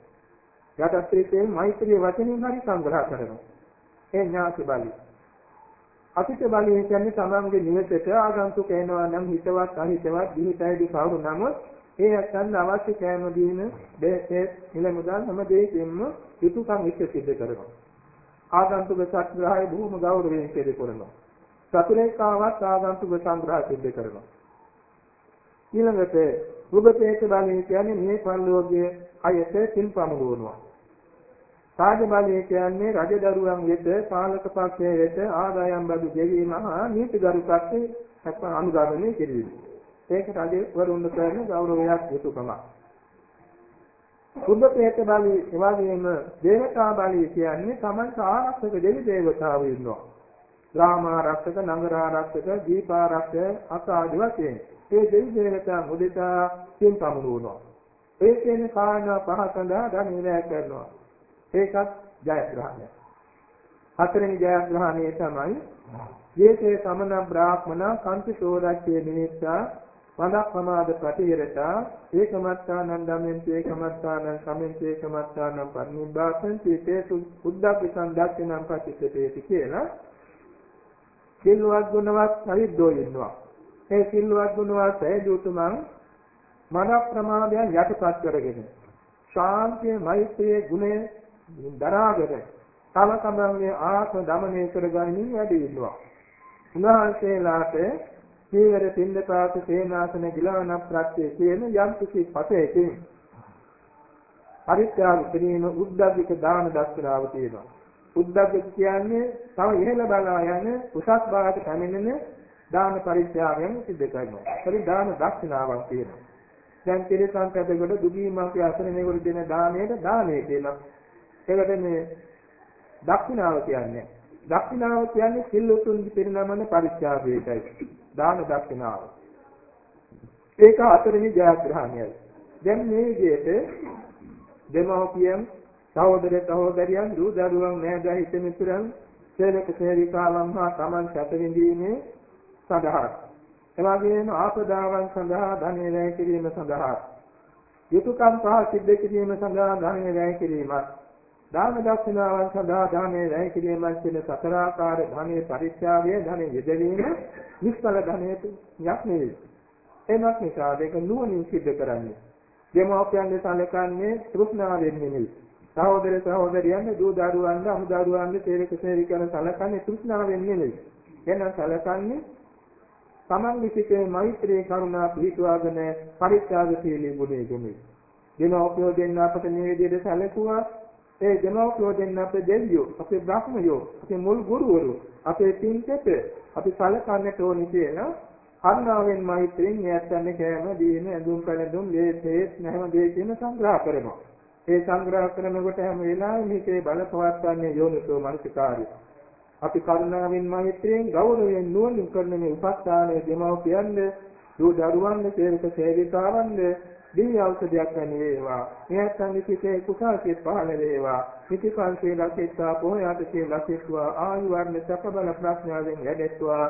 යටත්‍රිතේ මෛත්‍රී වචනින් හරි සංග්‍රහ කරනවා. ඒ ඥාති බලය. අතිත බලය කියන්නේ තමන්ගේ නිවසට ආගන්තුක එනවා නම් හිතවත් අහිතවත් දිහිතයිදි කවුරු නමුත් ඒ ඇත්තන් අවශ්‍ය කෑම දීම දෙයේ නිල මුදල් හැම දෙයකින්ම යුතුයකම් ඉෂ්ට සිද්ධ කරනවා. ආගන්තුක සත්‍යය බොහොම ගෞරවයෙන් සිදු කරනවා. සතුරේකාවත් ආගන්තුක සංග්‍රහ සිද්ධ කරනවා. ඊළඟට සුභපේත බලය කියන්නේ මේ පරිලෝකයේ අයත තින් පමුණුවනවා. රාජ බලය කියන්නේ රජදරුවන් වෙත පාලක පක්ෂයේ වෙත ආදායම් බදු ගෙවීම හා නීතිගරුකත්වයේ අනුගමනය කිරීම. ඒක රජවරුන් කරන ගෞරවයක් යුතුයකමක්. සුභපේත බලය එවාගෙම දේවතා බලය කියන්නේ තමන්ට ආරක්ෂක දෙවි දේවතාවෝ ඉන්නවා. ග්‍රාමාරක්ෂක, නගරාරක්ෂක, දීපාරක්ෂක අසාදි වශයෙන් ඒ දෙවි දේවතා මුදිතා සින් පමුණුවනවා. ඒ කියන්නේ කාරණා පහ සඳහා ධනෙ වැය කරනවා. ඒකත් ජයග්‍රහණය. හතරෙනි ජයග්‍රහණය තමයි යේසේ සමන බ්‍රාහ්මණ කන්ති සෝදච්චේ නිමිත්තා වදක් ප්‍රමාද ප්‍රතිවිරතා ඒකමත්තානං ධම්මෙන්ති ඒකමත්තානං සමෙන්ති ඒකමත්තානං පරිනිබ්බාසන්ති තේසු උද්දප්පිසං දක්ඛිනම් පටිච්චේති කියලා සිල්වත් ගුණවත් සවිද්දෝ ඉන්නවා ඒ සිල්වත් ගුණවත් සෑදුතුමන් මන ප්‍රමාදයන් යටපත් කරගෙන ශාන්තිය මෛත්‍රියේ ගුණය දරාගෙන තම තමන්ගේ ආත්ම දමනය කරගනිමින් වැඩි ඉන්නවා උන්වහන්සේලාට සීවර පින්දපාත සේනාසන ගිලාන ප්‍රත්‍ය කියන යම් කිසි පතේකින් පරිත්‍යාග කිරීම උද්දග්ගික දාන දක්ෂනාව තියෙනවා. උද්දග්ගික කියන්නේ තව ඉහළ බලා යන උසස් භාගයට පැමිණෙන දාන පරිත්‍යාගයෙන් සිද්ධ කරනවා. හරි දාන දක්ෂනාවක් තියෙනවා. දැන් තිරසන්ත ඇදගොඩ දුගීමක් අසරණේකට දෙන දාණයට දාණය කියලා. ඒකට මේ දක්ෂනාව කියන්නේ. දක්ෂනාව කියන්නේ සිල්ලුතුන් පිරිනමන පරිත්‍යාගයටයි. දාන දක්ෂිනාව. ඒක හතරෙනි ජයග්‍රහණයයි. දැන් මේ විදිහට දෙමව්පියන් සහෝදර සහෝදරියන් දූ දරුවන් නෑදෑ හිත මිතුරන් සේවක සේවිකාවන් හා Taman සැප විඳීමේ සඳහා එවාගෙම ආපදාවන් සඳහා ධනෙ වැය කිරීම සඳහා යුතුයකම් පහ සිද්ධ කිරීම සඳහා ධනෙ වැය කිරීමත් දාන දක්ෂිනාවන් සඳහා දානේ වැය කිරීමෙන් කියන සතරාකාර ධනෙ පරිත්‍යාගය ධනෙ යෙදවීම නිෂ්ඵල ධනෙට යක් නෙවෙයි. එමත් නිසා ඒක නුවණින් සිද්ධ කරන්නේ. දෙමෝපියන්ගේ සැලකන්නේ තෘෂ්ණාවෙන් නෙවෙයි. සහෝදර සහෝදරියන්ගේ දූ දරුවන්ගේ අමු දරුවන්ගේ සේවක සේවිකයන් සැලකන්නේ තෘෂ්ණාවෙන් නෙවෙයි. එන සැලකන්නේ තමන් විසිතේ මෛත්‍රී කරුණා පිහිටුවාගෙන පරිත්‍යාගශීලී ගුණය ගොනුයි. දෙමෝපියෝ දෙන්න අපට මේ විදිහට සැලකුවා ඒ දෙමව්පියෝ දෙන්න අපේ දෙවියෝ, අපේ බ්‍රහ්මයෝ, අපේ මුල් ගුරුවරු, අපේ පින්කෙත අපි සලකන්නට ඕනි කියලා කරුණාවෙන් මෛත්‍රියෙන් එයත්න්නේ කෑම දීන ඇඳුම් පැළඳුම් ලේසේ නැහැම දෙයකින් සංග්‍රහ කරනවා. ඒ සංග්‍රහ කරනකොට හැම වෙලාවෙම මේකේ බලපවත්වන්නේ යෝනිසෝ මනසිකාරය. අපි කරුණාවෙන් මෛත්‍රියෙන් ගෞරවයෙන් නුවණින් කරන මේ උපස්ථානයේ දෙමව්පියන්ද දූ දරුවන්ද සේවක සේවිකාවන්ද දිව්‍ය ඖෂධයක් වැනි වේවා. මෙයත් සංගීතයේ කුසාසිත පහළ වේවා. පිටිපන්සේ ලක්ෂිතා පොහොයාතේ ලක්ෂිතා ආයු වර්ණ සප බල ප්‍රඥාවෙන් වැඩෙත්වා.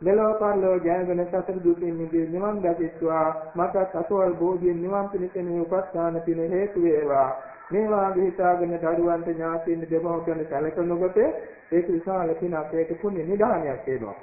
මෙලොව පරලොව ජයගෙන සතර දුකින් මිදී නිවන් දකිත්වා. මට අසවල් බෝධියෙන් නිවන් පිණිස මේ උපස්ථාන පින හේතු වේවා. මේ වාගේ හිතාගෙන දරුවන්ට ඥාතියින් දෙමව්පියන් සැලකනකොට ඒක විශාල පිනක් ඒක පුණ්‍ය නිදානයක් වෙනවා.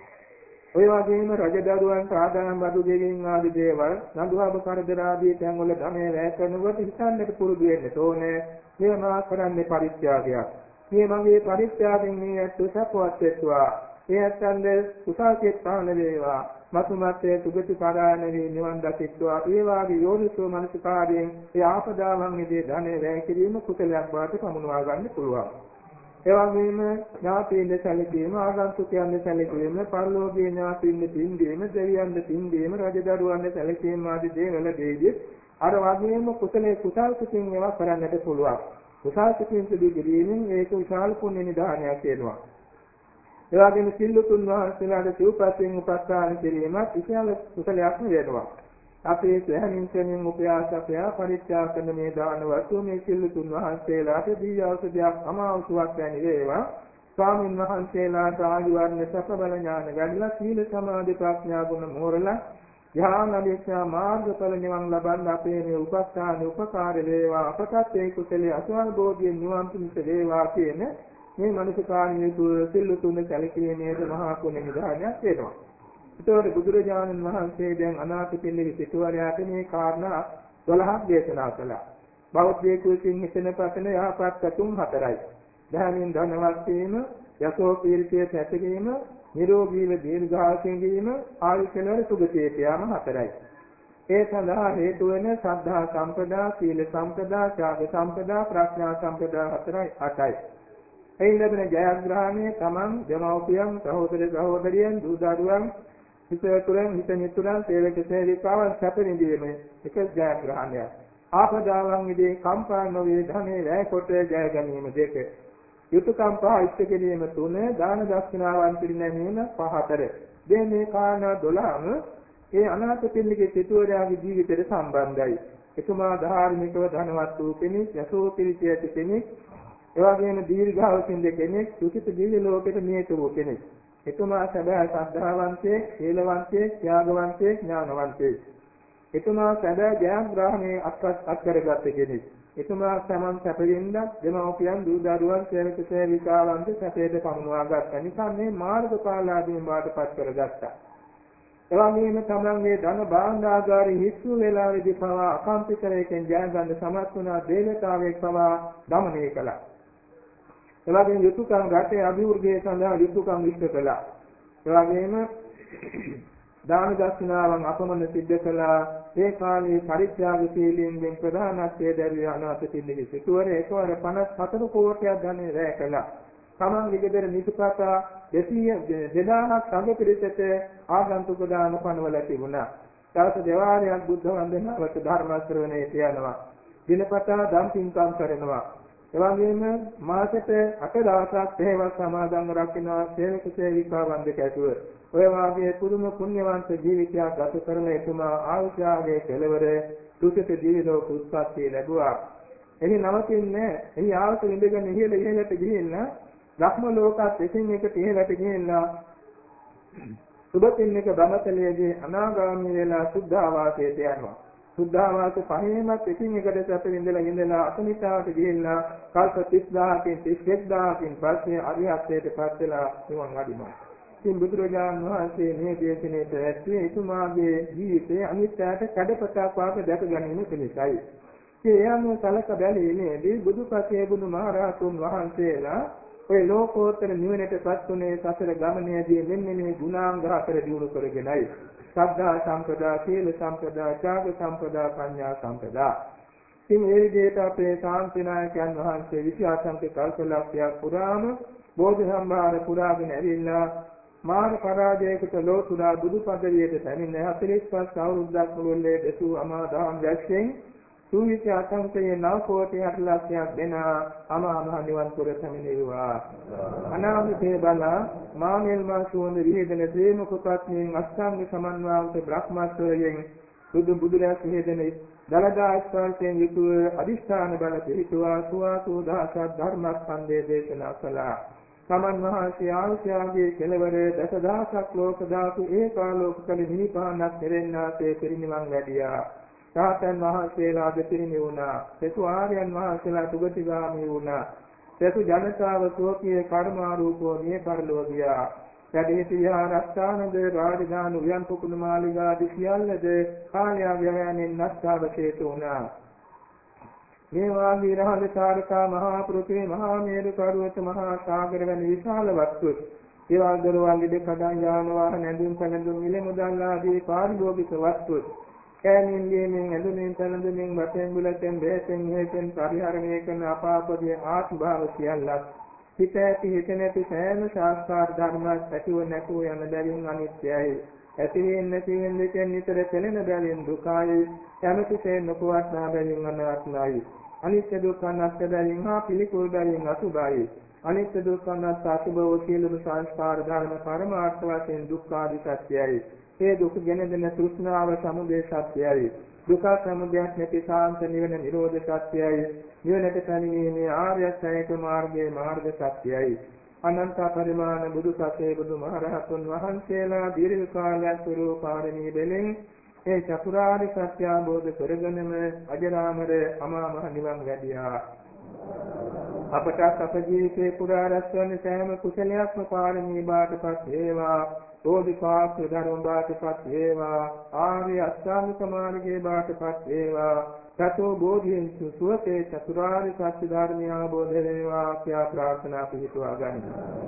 ඔය වගේම රජදරුවන්ට ආදායම් බදු ගෙවීම ආදී දේවල් නඩුවබ කරදර ආදී තැන්වල ධනය වැය කරනකොට හිතන්නට පුරුදු වෙන්න ඕනේ. මේවා කරන්නේ පරිත්‍යාගයක්. මේ මගේ පරිත්‍යාගයෙන් මේ ඇත්ත සපවත් වෙත්වා. ඒ ඇත්තන්ද කුසල්කේ ප්‍රාණ වේවා. මතුමත්යේ සුගති පරායන වේ නිවන් දකිත්වා. ඒ වාගේ යෝනිසෝ මනසිකාරයෙන් ඒ ආපදාවන් විදී ධනය වැය කිරීම කුසලයක් බවට පමුණවා ගන්න පුළුවන්. ඒ වගේම ඥාතීන්ද සැලකීම ආගන්තුකයන්ද සැලකීම පරලෝකීය ඥාතීන්ද පින්දීම දෙවියන්ද පින්දීම රජදරුවන්ද සැලකීම ආදී දේවලදී අර වගේම කුසලයේ කුසල් කුසින් ඒවා කරන්නට පුළුවන්. කුසල් කුසින් සිදු කිරීමෙන් ඒක විශාල පුණ්‍ය නිදානයක් වෙනවා. ඒ වගේම සිල්ලුතුන් වහන්සේලාට සිව්පස්යෙන් උපස්ථාන කිරීමත් විශාල කුසලයක් වෙනවා. අපේ සෑමීන් සෑමීන් උපයාසපය පරිත්‍යාග කරන මේ දාන වස්තු මේ සිල්ලුතුන් වහන්සේලාට දී ඖෂධයක් අමාවසුවක් වැනි වේවා. ස්වාමින් වහන්සේලාට ආයු වර්ණ සප බල ඥාන ගඩලා සීල සමාධි ප්‍රඥා ගුණ මෝරලා ඥාන අධිෂ්ඨා මාර්ගඵල නිවන් ලබන්න අපේ මේ උපස්ථාන උපකාර වේවා. අපටත් ඒ කුසලයේ අසවල් බෝධියෙන් නිවන් පිණිස වේවා කියන මේ මනසකාරණීය සිල්ලුතුන් සැලකීමේද මහා කුණ නිදානයක් වෙනවා. ඒතකොට බුදුරජාණන් වහන්සේ දැන් අනාථපිණ්ඩික සිටුවරයාට මේ කාරණා 12ක් දේශනා කළා. බෞද්ධයෙකු විසින් හිතන පතන යහපත් කතුම් හතරයි. ධර්මයෙන් ධනවත් වීම, යසෝ කීර්තිය සැපගීම, නිරෝගීව දීර්ඝාසයෙන් වීම, ආයුෂනවල සුගතියට යාම හතරයි. ඒ සඳහා හේතු වෙන ශ්‍රද්ධා සම්පදා, සීල සම්පදා, ත්‍යාග සම්පදා, ප්‍රඥා සම්පදා හතරයි අටයි. එයින් ලැබෙන ජයග්‍රහණය තමන්, දෙමව්පියන්, සහෝදර සහෝදරියන්, දූ දරුවන්, හිතවතුන්, හිත මිතුරන්, සේවක සේවිකාවන් සැප විඳීම එක ජයග්‍රහණයක්. ආපදාවන් විදී කම්පා නොවේ ධනෙ වැය කොට ජය ගැනීම දෙක. යුතුයකම් පහ ඉෂ්ට කිරීම තුන, දාන දක්ෂිනාවන් පිළිනැමීම පහතර. දැන් මේ කාරණා 12ම ඒ අනාථ පිළිගේ සිටුවරයාගේ ජීවිතයට සම්බන්ධයි. එතුමා ධාර්මිකව ධනවත් වූ කෙනෙක්, යසෝ පිළිචය ඇති කෙනෙක්, එවැගේම දීර්ඝායුෂින් කෙනෙක්, සුඛිත ජීවි ලෝකෙට නියත වූ කෙනෙක්. එතුමා සැබෑ ශ්‍රද්ධාවන්තයෙක්, ශීලවන්තයෙක්, ත්‍යාගවන්තයෙක්, ඥානවන්තයෙක්. එතුමා සැබෑ ජයග්‍රහණයේ අත්කරගත් කෙනෙක්. එතුමා සමන් සැපෙමින්ද දෙමව්පියන් දූ දරුවන් සේවක සේවිකාවන්ට සැපයට පමුණවා ගත්තා. නිකන් මේ මාර්ගඵලාදීන් වාටපත් කරගත්තා. එවැන්ගේම තමන්ගේ ධන භාණ්ඩාගාරයේ හිස්සු වේලාවේදී පවා අකම්පිතරයෙන් ජයගන්න සමත් වුණා දේවතාවෙක් පවා දමනය කළා. එවැගේම යුතුයකම් රටේ අභිවෘද්ධිය සඳහා යුතුයකම් ඉෂ්ට කළා. එවැගේම දාන දක්ෂිනාවන් අපමණ සිද්ධ කළා. ඒ කාලේ පරිත්‍යාගශීලීන්ගෙන් ප්‍රධානත්වයේ දැරිය අනාථ පිළිගි සිටුවර එකවර 54 කෝටියක් ධනෙ වැය කළා. තමන්ගේ ගෙදර නිතිපතා 200 2000ක් සංඝ පිරිසට ආගන්තුක දාන පනවල තිබුණා. දවස් දෙවාරයක් බුද්ධ වන්දනාවට ධර්ම ශ්‍රවණයට යනවා. දිනපතා දම් පින්කම් කරනවා. එවැගේම මාසෙට 8 දවසක් තේවස් සමාදන්ව රකින්නවා සේවක සේවිකාවන් දෙක ඇතුව. ඔය වාගේ පුදුම පුණ්‍යවන්ත ජීවිතයක් ගත කරන එතුමා ආයුෂාගේ කෙලවර දුකිත ජීවිතෝක උත්පත්ති ලැබුවා. එහි නවතින්නේ එහි ආවත ඉඳගෙන ඉහළ ඉහළට ගිහින් ලක්ම ලෝකත් එකින් එකට ඉහළට ගිහිල්ලා සුබතින් එක බමතලයේදී අනාගාමී වෙලා සුද්ධාවාසයට යනවා. සුද්ධාවාස පහේමත් එකින් එකට සැප විඳලා ඉඳලා අසනිතාවට ගිහිල්ලා කල්ප 30000කින් 31000කින් පස්සේ අරිහත්ත්වයට පත් වෙලා නිවන් අදිනවා. ඉතින් බුදුරජාණන් වහන්සේ මේ දේශනාවට ඇත්තේ එතුමාගේ ජීවිතයේ අනිත්‍යයට කඩපතක් වාගේ දැක ගැනීම පිණිසයි. ඒ අනුව සලක බැලීමේදී බුදුපසේ බුදුමහරහතුන් වහන්සේලා ඔය ලෝකෝත්තර නිවනටපත් උනේ සසර ගමනේදී මෙන්න මේ ගුණාංග හතර දිනු කරගෙනයි. සද්ධා සම්පදා, සීල සම්පදා, ත්‍යාග සම්පදා, පඤ්ඤා සම්පදා. ඉතින් මේ විදිහට අපේ ශාන්තිනායකයන් වහන්සේ 28 කල්පලක්ෂයක් පුරාම බෝධි සම්භාර පුරාගෙන ඇවිල්ලා මාන පරාජයකට ලෝතුරා බුදු පදවියට පැමිණ 45 අවුරුද්දක් මුළුල්ලේ දසු අමා දහම් වැක්ෂෙන් සූවිසි අසංකයේ නව කෝටි අට ලක්ෂයක් දෙන අමාමහ නිවන් පුර පැමිණෙව්වා. අනාමිතේ බල මානෙල් මා සුවඳ විහෙදෙන දේමක පත්නියෙන් අෂ්ටාංග සමන්වාගත බ්‍රහ්මස්වරයෙන් බුදු බුදුරැස් විහෙදෙන දලදා ස්පර්ශයෙන් යුතුව අදිෂ්ඨාන බල පිහිටුවා සුවාසු දහසක් ධර්මස්කන්ධයේ දේශනා කළා. සමන් වහන්සේ ආශ්‍යාගේ කෙලවර දසදහසක් ලෝක ධාතු ඒකාලෝක කල නිපානක් දෙරෙන්නාසේ පිරිනිවන් වැඩියා. සාතන් වහන්සේලා දෙපිරිනි වුණා. සෙසු ආර්යයන් වහන්සේලා සුගතිගාමී වුණා. සෙසු ජනතාව සෝකී කර්මාරූපෝ මිය පරලෝ ගියා. යදිහිත විහාරස්ථානද රාජධානි උයන් පුකුණු මාලිගා දී සියල්ලද කාලයක් යෑමෙන් නැස්තාවකේත වුණා. මේ වාගේ රහල සාරකා මහා පෘථිවි මහා මේරු පර්වත මහා සාගර වැනි විශාල වස්තු ඒවා දරුවන් ඉද කඩන් යාන වාහන ඇඳුම් පැළඳුම් මිල මුදල් ආදී පාරිභෝගික වස්තු කෑමෙන් ගේමින් ඇඳුමින් පැළඳුමින් වටෙන් බුලතෙන් බෙහෙතෙන් හේතෙන් පරිහරණය කරන අපාපදී ආත්ම භාව සියල්ලක් හිත ඇති හිත නැති සෑම ශාස්ත්‍රාර්ථ ධර්මයක් ඇතිව නැතුව යන බැවින් අනිත්‍යයි. ඇතිවෙන් නැතිවෙන් දෙකෙන් නිතර පෙළෙන බැවින් දුකයි. කැමැතිසේ නොපවත්නා බැවින් අනාත්මයි. අනිත්‍ය දුක්ඛ අනාත්ම බැවින් හා පිළිකුල් බැවින් අසුභයි අනිත්‍ය දුක්ඛ අනාත්ම අසුභව සියලුම සංස්කාර ධර්ම පරමාර්ථ වශයෙන් දුක්ඛාදි සත්‍යයි. ඒ දුක ගෙන දෙන තෘෂ්ණාව සමුදය සත්‍යයයි. දුක සමුදයක් නැති සාන්ත නිවන නිරෝධ සත්‍යයයි. නිවනට පැමිණීමේ ආර්ය අෂ්ටාංගික මාර්ගයේ මාර්ග සත්‍යයයි. අනන්ත පරිමාණ බුදු සසේ බුදු මහරහතුන් වහන්සේලා දීර්ඝ කාලයක් ස්වරූපාරණී දෙලෙන් ඒ චතුරාර්ය සත්‍ය අවබෝධ කරගෙනම අජරාමර අමා මහ නිවන් වැඩියා. අපට අප ජීවිතේ පුරා රැස්වන සෑම කුසලයක්ම පාරමී බාටපත් වේවා බෝධිපාක්ෂ ධර්ම බාටපත් වේවා ආර්ය අෂ්ටාංගික මාර්ගයේ බාටපත් වේවා සතෝ බෝධියෙන් සුවසේ චතුරාර්ය සත්‍ය ධර්මය අවබෝධ වේවා කියා ප්‍රාර්ථනා පිහිටුවා ගන්නවා